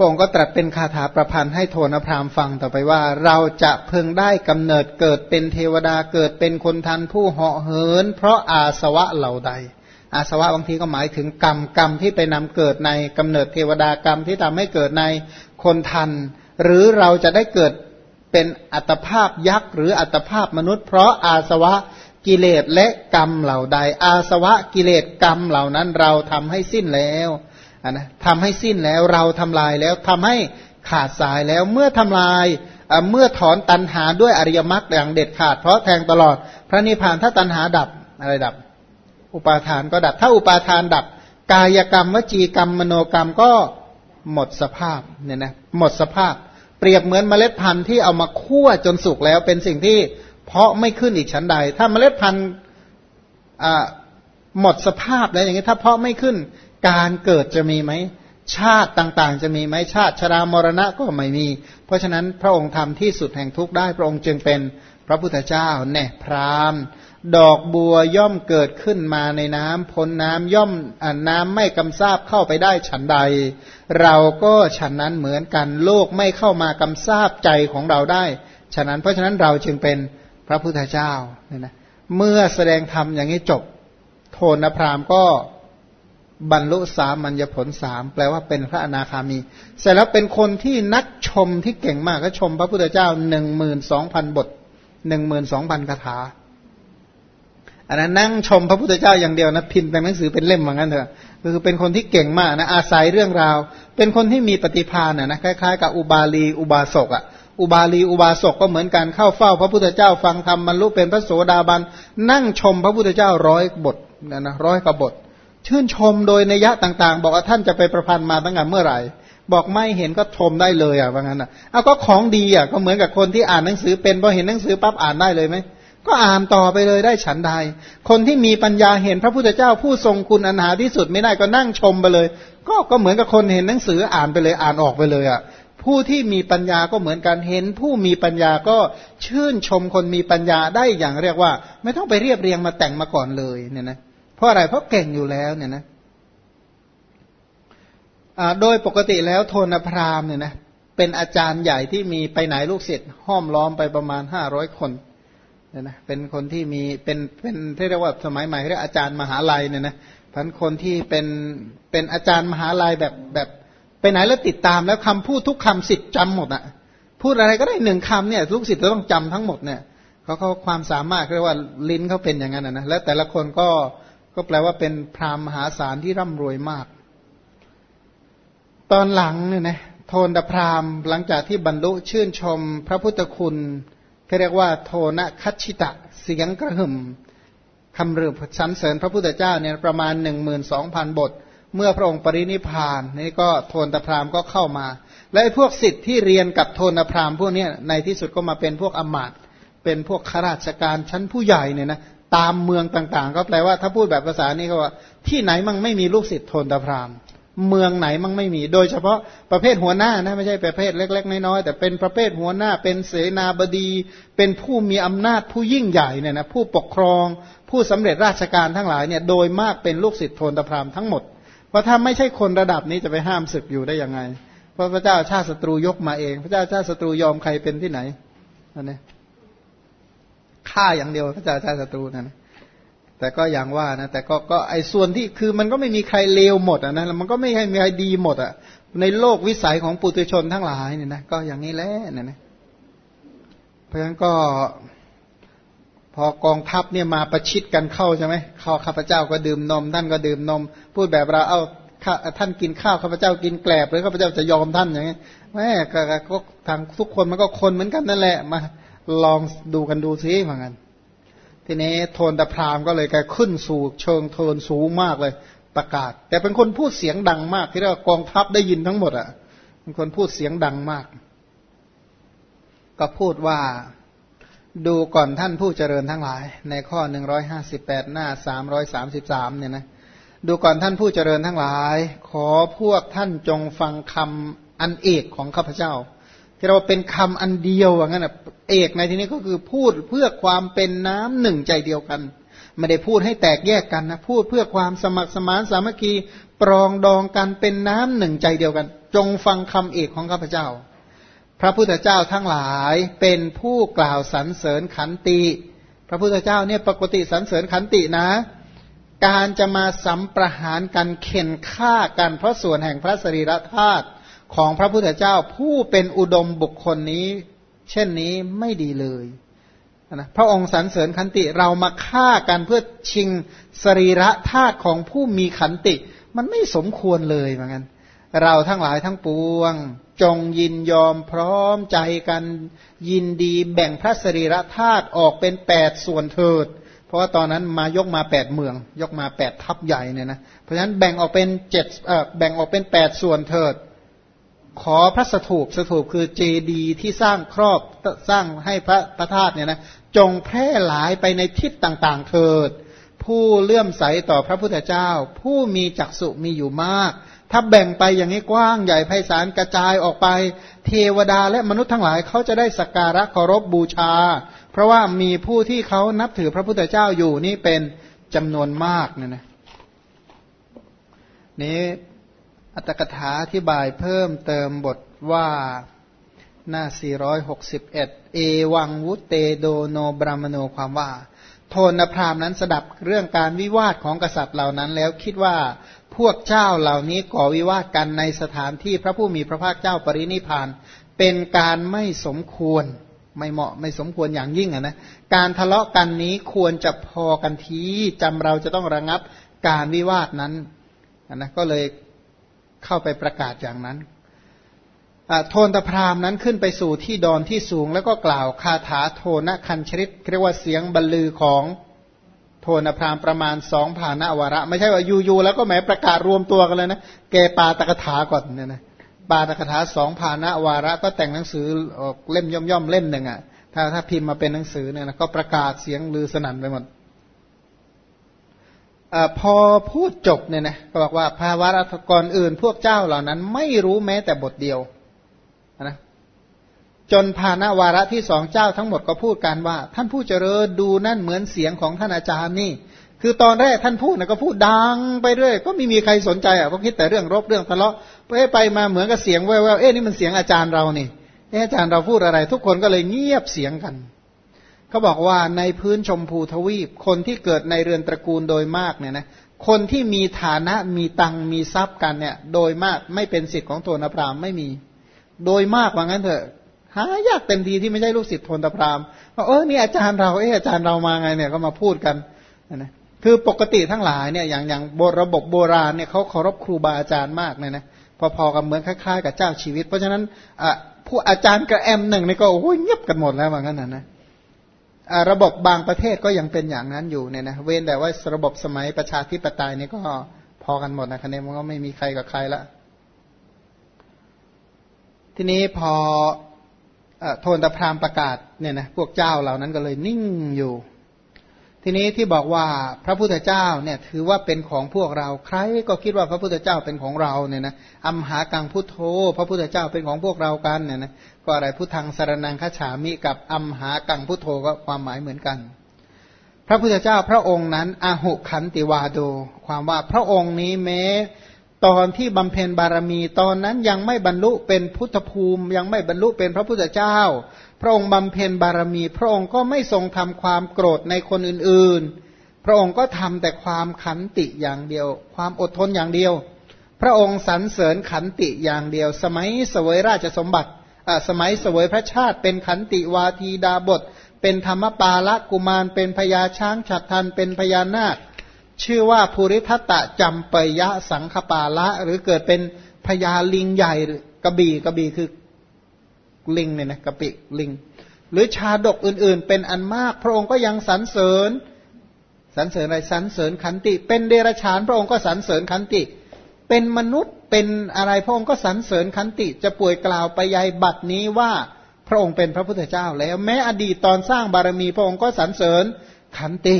พระองค์ก็ตรัสเป็นคาถาประพันธ์ให้โทนพรามฟังต่อไปว่า เราจะเพึงได้กำเนิดเกิดเป็นเทวดาเกิดเป็นคนทันผู้เหาะเหิน เพราะอาสวะเหล่าใด อาสวะบางทีก็หมายถึงกรรมกรรมที่ไปนำเกิดในกำเนิดเทวดากรรมที่ทำให้เกิดในคนทัน หรือเราจะได้เกิดเป็นอัตภาพยักษ์หรืออัตภาพมนุษย์ เพราะอาสวะกิเลสและกรรมเหล่าใด อาสวะกิเลสกรรมเหล่านั้นเราทำให้สิ้นแล้ว นะทำให้สิ้นแล้วเราทำลายแล้วทำให้ขาดสายแล้วเมื่อทำลายเมื่อถอนตันหาด้วยอริยมรรคอย่างเด็ดขาด เพราะแทงตลอดพระนิพพานถ้าตันหาดับอะไรดับ อุปาทานก็ดับ ถ้าอุปาทานดับ กายกรรมวจีกรรมมโนกรรมก็หมดสภาพเนี่ยนะหมดสภาพ เปรียบเหมือนเมล็ดพันธุ์ที่เอามาคั่วจนสุกแล้วเป็นสิ่งที่เพาะไม่ขึ้นอีกชั้นใด ถ้าเมล็ดพันธุ์หมดสภาพแล้วอย่างนี้ถ้าเพาะไม่ขึ้น การเกิดจะมีไหม ชาติต่างๆ จะมีไหมชาติชรามรณะก็ไม่มี เพราะฉะนั้นพระองค์ทำที่สุดแห่งทุกข์ได้พระองค์จึงเป็นพระพุทธเจ้าแน่พรามดอกบัวย่อมเกิดขึ้นมาในน้ำพ้นน้ำย่อมน้ำไม่กำซาบเข้าไปได้ฉันใด เราก็ฉันนั้นเหมือนกันโลกไม่เข้ามากำซาบใจของเราได้ ฉะนั้นเพราะฉะนั้นเราจึงเป็นพระพุทธเจ้าเนี่ยนะเมื่อแสดงธรรมอย่างนี้จบ โทนพรามก็ บรรลุสามัญญผลสามแปลว่าเป็นพระอนาคามี เสร็จแล้วเป็นคนที่นักชมที่เก่งมากก็ชมพระพุทธเจ้าหนึ่งหมื่นสองพันบทหนึ่งหมื่นสองพันคาถาอันนั้นนั่งชมพระพุทธเจ้าอย่างเดียวนะพิมพ์เป็นหนังสือเป็นเล่มเหมือนกันเถอะคือเป็นคนที่เก่งมากนะอาศัยเรื่องราว เป็นคนที่มีปฏิภาณนะคล้ายๆ กับอุบาลีอุบาสกอะอุบาลีอุบาสกก็เหมือนกันเข้าเฝ้า พระพุทธเจ้าฟังธรรมบรรลุเป็นพระโสดาบันนั่งชมพระพุทธเจ้าร้อยบทนะนะร้อยกบท ชื่นชมโดยนัยยะต่าง ๆ บอกว่าท่านจะไปประพันธ์มาตั้งแต่เมื่อไหร่ บอกไม่เห็นก็ชมได้เลยอะว่างั้นอะเอาก็ของดีอะก็เหมือนกับคนที่อ่านหนังสือเป็นพอเห็นหนังสือปั๊บอ่านได้เลยไหมก็อ่านต่อไปเลยได้ฉันใด คนที่มีปัญญาเห็นพระพุทธเจ้าผู้ทรงคุณอันหาที่สุดไม่ได้ก็นั่งชมไปเลย ก็ก็เหมือนกับคนเห็นหนังสืออ่านไปเลยอ่านออกไปเลยอะผู้ที่มีปัญญาก็เหมือนกันเห็น ผู้มีปัญญาก็ชื่นชมคนมีปัญญาได้อย่างเรียกว่า ไม่ต้องไปเรียบเรียงมาแต่งมาก่อนเลยเนี่ยนะ เพราะอะไรเพราะเก่งอยู่แล้วเนี่ยนะโดยปกติแล้วโทนพรามเนี่ยนะเป็นอาจารย์ใหญ่ที่มีไปไหนลูกศิษย์ห้อมล้อมไปประมาณห้าร้อยคนเนี่ยนะเป็นคนที่มีเป็นเป็นที่เรียกว่าสมัยใหม่เรียกอาจารย์มหาลัยเนี่ยนะพันคนที่เป็นเป็นอาจารย์มหาลัยแบบแบบไปไหนแล้วติดตามแล้วคำพูดทุกคำสิทธิ์จำหมดอะพูดอะไรก็ได้หนึ่งคำเนี่ยลูกศิษย์จะต้องจำทั้งหมดเนี่ยเขาเขาความสามารถเรียกว่าลิ้นเขาเป็นอย่างนั้นนะแล้วแต่ละคนก็ ก็แปลว่าเป็นพราหมณ์มหาศาลที่ร่ำรวยมาก ตอนหลังเนี่ยนะโทนดพราหมณ์หลังจากที่บรรลุชื่นชมพระพุทธคุณเรียกว่าโทนคัชิตะเสียงกระหึ่มคำเรือสรรเสริญพระพุทธเจ้าเนี่ยประมาณหนึ่งหมื่นสองพันบท เมื่อพระองค์ปรินิพานนี่ก็โทนตพราหมณ์ก็เข้ามา และพวกสิทธิ์ที่เรียนกับโทนพราหมณ์พวกนี้ในที่สุดก็มาเป็นพวกอมาตเป็นพวกข้าราชการชั้นผู้ใหญ่เนี่ยนะ ตามเมืองต่างๆ ก็แปลว่าถ้าพูดแบบภาษานี้ก็ว่า ที่ไหนมั่งไม่มีลูกศิษย์โทนตพรามเมืองไหนมั่งไม่มี โดยเฉพาะประเภทหัวหน้านะไม่ใช่ประเภทเล็ก ๆ น้อยๆแต่เป็นประเภทหัวหน้า เป็นเสนาบดี เป็นผู้มีอำนาจผู้ยิ่งใหญ่เนี่ยนะผู้ปกครอง ผู้สำเร็จราชการทั้งหลายเนี่ยโดยมากเป็นลูกศิษย์โทนตพรามทั้งหมดเพราะถ้าไม่ใช่คนระดับนี้จะไปห้ามศึกอยู่ได้ยังไง เพราะพระเจ้าชาติศัตรูยกมาเอง พระเจ้าชาติศัตรูยอมใครเป็นที่ไหนนั่นเอง ฆ่าอย่างเดียวพระเจ้าชาติศัตรูนั่นแต่ก็อย่างว่านะ แต่ก็ก็ไอ้ส่วนที่คือมันก็ไม่มีใครเลวหมดอะนะมันก็ไม่ให้มีใครดีหมดอะ ในโลกวิสัยของปุถุชนทั้งหลายเนี่ยนะก็อย่างนี้แหละเนี่ยนะเพราะฉะนั้นก็ พอกองทัพเนี่ยมาประชิดกันเข้าใช่ไหมข้าข้าพเจ้าก็ดื่มนม ท่านก็ดื่มนม พูดแบบเราเอาท่านกินข้าวข้าพเจ้ากินแกลบหรือข้าพเจ้าจะยอมท่านอย่างนี้แม่ก็ทางทุกคนมันก็คนเหมือนกันนั่นแหละมา ลองดูกันดูซิเหมือนกันทีนี้โทนตะพรามก็เลยกลายขึ้นสู่เชิงเทินสูงมากเลยประกาศ แต่เป็นคนพูดเสียงดังมาก ที่เรียกว่ากองทัพได้ยินทั้งหมดอะเป็นคนพูดเสียงดังมาก ก็พูดว่าดูก่อนท่านผู้เจริญทั้งหลาย ในข้อหนึ่งร้อยห้าสิบแปดหน้าสามร้อยสามสิบสามเนี่ยนะดูก่อนท่านผู้เจริญทั้งหลาย ขอพวกท่านจงฟังคำอันเอกของข้าพเจ้า ที่เราเป็นคำอันเดียวว่างั้นเอกในที่นี้ก็คือพูดเพื่อความเป็นน้ำหนึ่งใจเดียวกัน ไม่ได้พูดให้แตกแยกกันนะพูดเพื่อความสมัครสมานสามัคคีปรองดองกันเป็นน้ำหนึ่งใจเดียวกัน จงฟังคำเอกของข้าพเจ้า พระพุทธเจ้าทั้งหลายเป็นผู้กล่าวสรรเสริญขันติ พระพุทธเจ้าเนี่ยปกติสรรเสริญขันตินะ การจะมาสัมประหารกันเข็นฆ่ากันเพราะส่วนแห่งพระสรีระธาตุ ของพระพุทธเจ้าผู้เป็นอุดมบุคคลนี้ เช่นนี้ไม่ดีเลยนะพระองค์สรรเสริญขันติเรามาฆ่ากันเพื่อชิงสรีระธาตุของผู้มีขันติ มันไม่สมควรเลยเหมือนกันเราทั้งหลายทั้งปวง จงยินยอมพร้อมใจกันยินดีแบ่งพระสรีระธาตุออกเป็นแปดส่วนเถิด เพราะว่าตอนนั้นมายกมาแปดเมือง ยกมาแปดทัพใหญ่เนี่ยนะเพราะฉะนั้นแบ่งออกเป็นเจ็ดแบ่งออกเป็นแปดส่วนเถิด ขอพระสถูปสถูปคือเจดีที่สร้างครอบสร้างให้พระพระธาตเนี่ยนะจงแพร่หลายไปในทิศต่างๆ เถิด ผู้เลื่อมใสต่อพระพุทธเจ้า ผู้มีจักษุมีอยู่มาก ถ้าแบ่งไปอย่างนี้กว้างใหญ่ไพศาลกระจายออกไป เทวดาและมนุษย์ทั้งหลายเขาจะได้สักการะเคารพบูชา เพราะว่ามีผู้ที่เขานับถือพระพุทธเจ้าอยู่นี่เป็นจำนวนมากเนี่ยนะนี้ อัตถกถาอธิบายเพิ่มเติมบทว่าหน้า 461 เอวังวุเตโดโนบรามโนความว่า โทนพรามนั้นสดับเรื่องการวิวาทของกษัตริย์เหล่านั้น แล้วคิดว่าพวกเจ้าเหล่านี้ก่อวิวาทกันในสถานที่พระผู้มีพระภาคเจ้าปรินิพาน เป็นการไม่สมควรไม่เหมาะไม่สมควรอย่างยิ่งนะการทะเลาะกันนี้ควรจะพอกันทีจำเราจะต้องระงับการวิวาทนั้นนะก็เลย เข้าไปประกาศอย่างนั้นโทนตพรามนั้นขึ้นไปสู่ที่ดอนที่สูง แล้วก็กล่าวคาถาโทนคันชริตเรียกว่าเสียงบรรลือของโทนพรามประมาณสองผานวระ ไม่ใช่ว่าอยู่ๆแล้วก็แหมประกาศรวมตัวกันเลยนะเกปาตกถาก่อนเนี่ยนะปาตกถาสองผานวาระ ก็แต่งหนังสือออกเล่มย่อมๆเล่มหนึ่งอะถ้าถ้าพิมพ์มาเป็นหนังสือเนี่ยนะก็ประกาศเสียงลือสนั่นไปหมด อพอพูดจบเนี่ยนะก็บอกว่าภาวะรัฐกรอื่น พวกเจ้าเหล่านั้น ไม่รู้แม้แต่บทเดียวนะจนพานวาระที่สองเจ้าทั้งหมดก็พูดกันว่า ท่านผู้เจริญดูนั่นเหมือนเสียงของท่านอาจารย์นี่ คือตอนแรกท่านพูดนะก็พูดดังไปเรื่อยก็ไม่มีใครสนใจอะเพราะคิดแต่เรื่องรบเรื่องทะเลาะไปไปมาเหมือนกับเสียงแววๆเอ๊ะนี่มันเสียงอาจารย์เรานี่เอ๊ะอาจารย์เราพูดอะไร ทุกคนก็เลยเงียบเสียงกัน เขาบอกว่าในพื้นชมพูทวีป คนที่เกิดในเรือนตระกูลโดยมากเนี่ยนะคนที่มีฐานะมีตังมีทรัพย์กันเนี่ย โดยมากไม่เป็นสิทธิ์ของโทนพรามไม่มี โดยมากว่างั้นเถอะหายากเต็มทีที่ไม่ใช่ลูกศิษย์โทนตพรามว่าเออนี่อาจารย์เราเอออาจารย์เรามาไงเนี่ยก็มาพูดกันนะคือปกติทั้งหลายเนี่ยอย่างอย่างระบบโบราณเนี่ยเขาเคารพครูบาอาจารย์มากเลยนะพอๆกับเหมือนคล้ายๆ กับเจ้าชีวิต เพราะฉะนั้นอ่ผู้อาจารย์กระแอมหนึ่งนี่ก็โอ้ยเงียบกันหมดแล้วว่างั้นนะนะ ระบบบางประเทศก็ยังเป็นอย่างนั้นอยู่เนี่ยนะเว้นแต่ว่าระบบสมัยประชาธิปไตยนี่ก็พอกันหมดนะคะแนนมันก็ไม่มีใครกับใครละทีนี้พอโทนตะพรามประกาศเนี่ยนะพวกเจ้าเหล่านั้นก็เลยนิ่งอยู่ ทีนี้ที่บอกว่าพระพุทธเจ้าเนี่ยถือว่าเป็นของพวกเรา ใครก็คิดว่าพระพุทธเจ้าเป็นของเราเนี่ยนะอัมหากังพุทโธ พระพุทธเจ้าเป็นของพวกเรากันเนี่ยนะก็อะไรพุทธังสารนังคฉามิกับอัมหากังพุทโธก็ความหมายเหมือนกัน พระพุทธเจ้าพระองค์นั้นอาหุขันติวาโด ความว่าพระองค์นี้แม้ ตอนที่บำเพ็ญบารมีตอนนั้นยังไม่บรรลุเป็นพุทธภูมิ ยังไม่บรรลุเป็นพระพุทธเจ้า พระองค์บำเพ็ญบารมี พระองค์ก็ไม่ทรงทำความโกรธในคนอื่นๆ พระองค์ก็ทำแต่ความขันติอย่างเดียว ความอดทนอย่างเดียว พระองค์สรรเสริญขันติอย่างเดียว สมัยเสวยราชสมบัติสมัยเสวยพระชาติเป็นขันติวาทีดาบท เป็นธรรมปาละกุมารเป็นพญาช้างฉัดทันเป็นพญานาค ชื่อว่าภูริทัตตะจำปยะสังคปาละ หรือเกิดเป็นพญาลิงใหญ่กระบี่กระบี่คือลิงเนี่ยนะกระปิลิง หรือชาดกอื่นๆ เป็นอันมาก พระองค์ก็ยังสรรเสริญสรรเสริญอะไรสรรเสริญขันติ เป็นเดรัจฉาน พระองค์ก็สรรเสริญขันติ เป็นมนุษย์เป็นอะไรพระองค์ก็สรรเสริญขันติ จะป่วยกล่าวไปยายบัตรนี้ว่าพระองค์เป็นพระพุทธเจ้าแล้ว แม้อดีตตอนสร้างบารมีพระองค์ก็สรรเสริญขันติ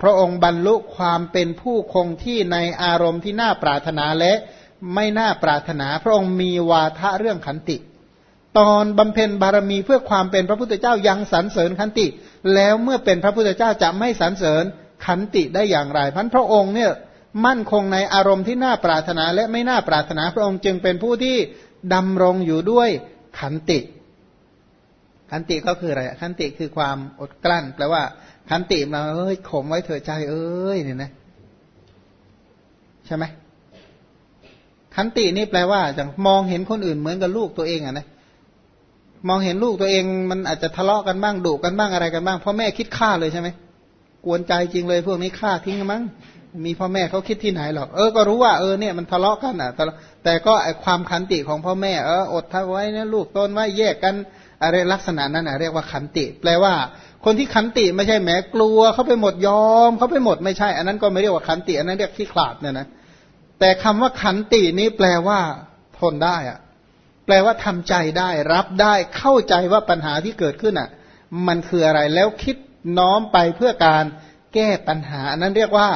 พระองค์บรรลุความเป็นผู้คงที่ในอารมณ์ที่น่าปรารถนาและไม่น่าปรารถนา พระองค์มีวาทะเรื่องขันติ ตอนบำเพ็ญบารมีเพื่อความเป็นพระพุทธเจ้ายังสรรเสริญขันติ แล้วเมื่อเป็นพระพุทธเจ้าจะไม่สรรเสริญขันติได้อย่างไรพันพระองค์เนี่ยมั่นคงในอารมณ์ที่น่าปรารถนาและไม่น่าปรารถนาพระองค์จึงเป็นผู้ที่ดำรงอยู่ด้วยขันติ ขันติก็คืออะไรขันติคือความอดกลั้น แปลว่า ขันติมาเอ้ยข่มไว้เถอะใจเอ้ยเนี่ยนะใช่ไหมขันตินี่แปลว่าอย่างมองเห็นคนอื่นเหมือนกับลูกตัวเองอะนะมองเห็นลูกตัวเองมันอาจจะทะเลาะกันบ้างดุกันบ้างอะไรกันบ้างพ่อแม่คิดฆ่าเลยใช่ไหมกวนใจจริงเลยพวกนี้ฆ่าทิ้งมั้งมีพ่อแม่เขาคิดที่ไหนหรอกเออก็รู้ว่าเออเนี่ยมันทะเลาะกันอะแต่ก็ไอความขันติของพ่อแม่เอออดทนไว้นะลูกต้นไว้แยกกันอะไรลักษณะนั้นอะเรียกว่าขันติ แปลว่า คนที่ขันติไม่ใช่แหมกลัวเขาไปหมดยอมเขาไปหมดไม่ใช่ อันนั้นก็ไม่เรียกว่าขันติอันนั้นเรียกที่ขลาดเนี่ยนะแต่คำว่าขันตินี้แปลว่า ทนได้อะแปลว่าทำใจได้ รับได้เข้าใจว่าปัญหาที่เกิดขึ้นอะ มันคืออะไรแล้วคิดน้อมไปเพื่อการแก้ปัญหา อันนั้นเรียกว่า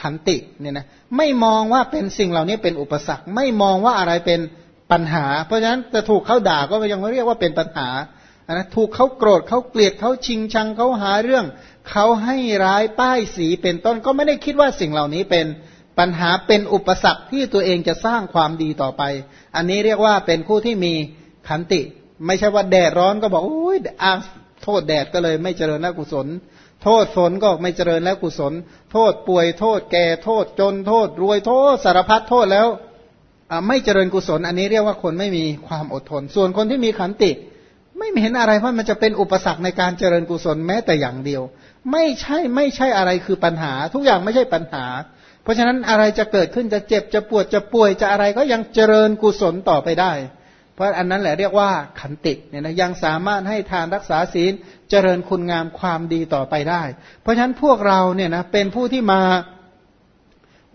ขันติเนี่ยนะไม่มองว่าเป็นสิ่งเหล่านี้เป็นอุปสรรค ไม่มองว่าอะไรเป็นปัญหา เพราะฉะนั้นจะถูกเขาด่าก็ยังไม่เรียกว่าเป็นปัญหา นะถูกเขาโกรธเขาเกลียดเขาชิงชังเขาหาเรื่องเขาให้ร้ายป้ายสีเป็นต้นก็ไม่ได้คิดว่าสิ่งเหล่านี้เป็นปัญหาเป็นอุปสรรคที่ตัวเองจะสร้างความดีต่อไป อันนี้เรียกว่าเป็นผู้ที่มีขันติ ไม่ใช่ว่าแดดร้อนก็บอกโอ้ยอาโทษแดดก็เลยไม่เจริญแล้วกุศล โทษฝนก็ไม่เจริญแล้วกุศล โทษป่วยโทษแก่โทษจนโทษ รวยโทษสารพัดโทษแล้วไม่เจริญกุศล อันนี้เรียกว่าคนไม่มีความอดทน ส่วนคนที่มีขันติ ไม่เห็นอะไรว่ามันจะเป็นอุปสรรคในการเจริญกุศลแม้แต่อย่างเดียว ไม่ใช่ไม่ใช่อะไรคือปัญหา ทุกอย่างไม่ใช่ปัญหา เพราะฉะนั้นอะไรจะเกิดขึ้นจะเจ็บจะปวดจะป่วยจะอะไรก็ยังเจริญกุศลต่อไปได้ เพราะอันนั้นแหละเรียกว่าขันติเนี่ยนะยังสามารถให้ทานรักษาศีลเจริญคุณงามความดีต่อไปได้ เพราะฉะนั้นพวกเราเนี่ยนะเป็นผู้ที่มา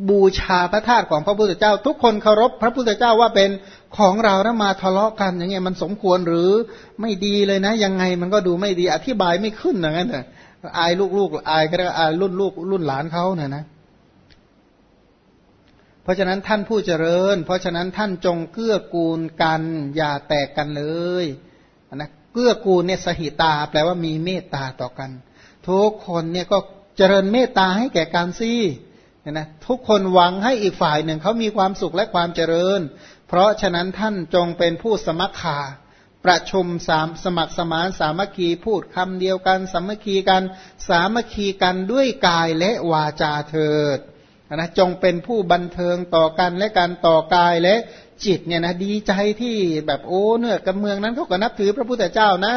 บูชาพระธาตุของพระพุทธเจ้า ทุกคนเคารพพระพุทธเจ้าว่าเป็น ของเราแล้วมาทะเลาะกันอย่างเงี้ยมันสมควรหรือไม่ดีเลยนะ ยังไงมันก็ดูไม่ดีอธิบายไม่ขึ้นอย่างนั้นเลยอายลูกๆอายก็ได้อายรุ่นลูกรุ่นหลานเขาเนี่ยนะ เพราะฉะนั้นท่านผู้เจริญ เพราะฉะนั้นท่านจงเกื้อกูลกัน อย่าแตกกันเลยนะเกื้อกูลเนี่ยสหิตา แปลว่ามีเมตตาต่อกัน ทุกคนเนี่ยก็เจริญเมตตาให้แก่การซี่นะทุกคนหวังให้อีกฝ่ายหนึ่งเขามีความสุขและความเจริญ เพราะฉะนั้นท่านจงเป็นผู้สมัคคาประชุมสามสมัครสมานสามัคคีพูดคำเดียวกันสามัคคีกันสามัคคีกันด้วยกายและวาจาเถิดนะจงเป็นผู้บันเทิงต่อกันและการต่อกายและจิตเนี่ยนะดีใจที่แบบโอ้เนื้อกับเมืองนั้นเขาก็นับถือพระพุทธเจ้านะ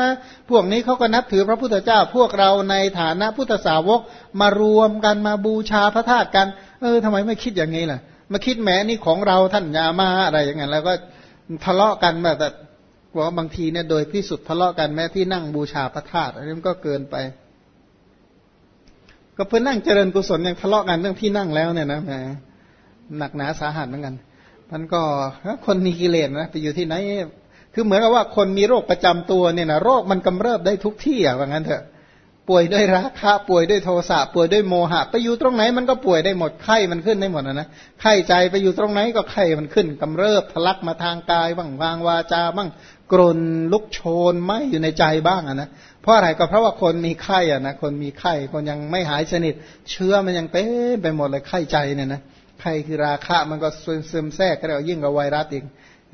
พวกนี้เขาก็นับถือพระพุทธเจ้า พวกเราในฐานะพุทธสาวกมารวมกันมาบูชาพระธาตุกัน เออทำไมไม่คิดอย่างนี้ล่ะ มาคิดแหมนี่ของเราท่านยามาอะไรอย่างเงี้ยแล้วก็ทะเลาะกันแบบว่าบางทีเนี่ยโดยที่สุดทะเลาะกันแม้ที่นั่งบูชาพระธาตุอันนี้มันก็เกินไป ก็เพื่อนั่งเจริญกุศลยังทะเลาะกันเรื่องที่นั่งแล้วเนี่ยนะแหมหนักหนาสาหัสเหมือนกัน มันก็คนมีกิเลสนะไปอยู่ที่ไหนคือเหมือนกับว่าคนมีโรคประจำตัวเนี่ยนะโรคมันกำเริบได้ทุกที่อะว่างั้นเถอะ ป่วยด้วยราคะป่วยด้วยโทสะป่วยด้วยโมหะ ไปอยู่ตรงไหนมันก็ป่วยได้หมดไข้มันขึ้นได้หมดนะนะไข้ใจไปอยู่ตรงไหนก็ไข้มันขึ้นกำเริบทะลักมาทางกายบ้างวางวาจาบ้างกรนลุกโชนไหมอยู่ในใจบ้างอะนะเพราะอะไรก็เพราะว่าคนมีไข้อะนะคนมีไข้คนยังไม่หายสนิท เชื้อมันยังเต็มไปหมดเลยไข้ใจเนี่ยนะไข้คือราคะมันก็ซึมแทรกก็เรียกยิ่งกว่าไวรัสอีก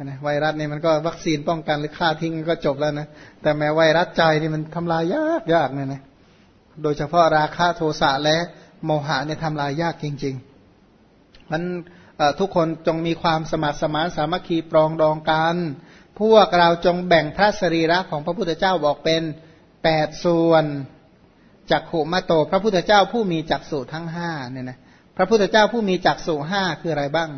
นะไวรัสนี่ยมันก็วัคซีนป้องกันหรือฆ่าทิ้งก็จบแล้วนะแต่แม้ไวรัสใจนี่มันทำลายยากยากเนี่ยนะ โดยเฉพาะราคะโทสะและโมหะเนี่ยทำลายยากจริงๆมันทุกคนจงมีความสมัครสมานสามัคคีปรองดองกัน พวกเราจงแบ่งพระสรีระของพระพุทธเจ้าบอกเป็นแปดส่วนจักขุมาโต พระพุทธเจ้าผู้มีจักสุทั้งห้าเนี่ยนะพระพุทธเจ้าผู้มีจักสุห้าคืออะไรบ้าง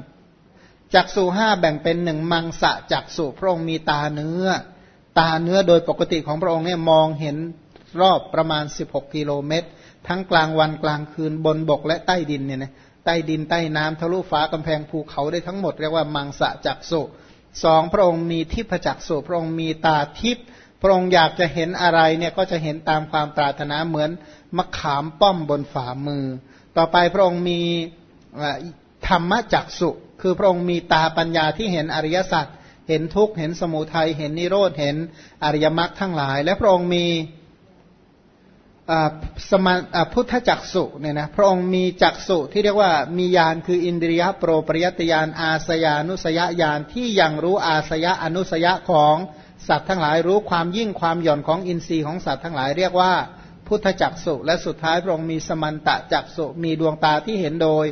จักสุห้าแบ่งเป็นหนึ่งมังสะจักสุพระองค์มีตาเนื้อ ตาเนื้อโดยปกติของพระองค์เนี่ยมองเห็น รอบประมาณสิบหกกิโลเมตร ทั้งกลางวันกลางคืนบนบกและใต้ดินเนี่ยนะใต้ดินใต้น้ำทะลุฟ้ากำแพงภูเขาได้ทั้งหมดเรียกว่ามังสะจักสุสองพระองค์มีทิพจักสุพระองค์มีตาทิพพระองค์อยากจะเห็นอะไรเนี่ยก็จะเห็นตามความปรารถนาเหมือนมะขามป้อมบนฝ่ามือ ต่อไปพระองค์มีธรรมจักสุคือพระองค์มีตาปัญญาที่เห็นอริยสัจเห็นทุกข์เห็นสมุทัยเห็นนิโรธเห็นอริยมรรคทั้งหลาย และพระองค์มี สมาพุทธจักสุเนี่ยนะพระองค์มีจักสุที่เรียกว่ามียานคืออินทรียโปรปริยตยานอาสยานุสยญาณที่ยังรู้อาสยะอนุสยะของสัตว์ทั้งหลายรู้ความยิ่งความหย่อนของอินทรีย์ของสัตว์ทั้งหลายเรียกว่าพุทธจักสุและสุดท้ายพระองค์มีสมันตะจักสุมีดวงตาที่เห็นโดย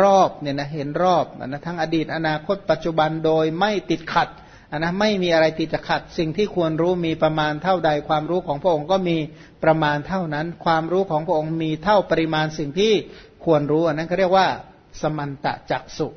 รอบเนี่ยนะเห็นรอบนะทั้งอดีตอนาคตปัจจุบันโดยไม่ติดขัด อันนะไม่มีอะไรติดขัด สิ่งที่ควรรู้มีประมาณเท่าใด ความรู้ของพระองค์ก็มีประมาณเท่านั้น ความรู้ของพระองค์มีเท่าปริมาณสิ่งที่ควรรู้อันนั้นเขาเรียกว่า สมันตะจักสุ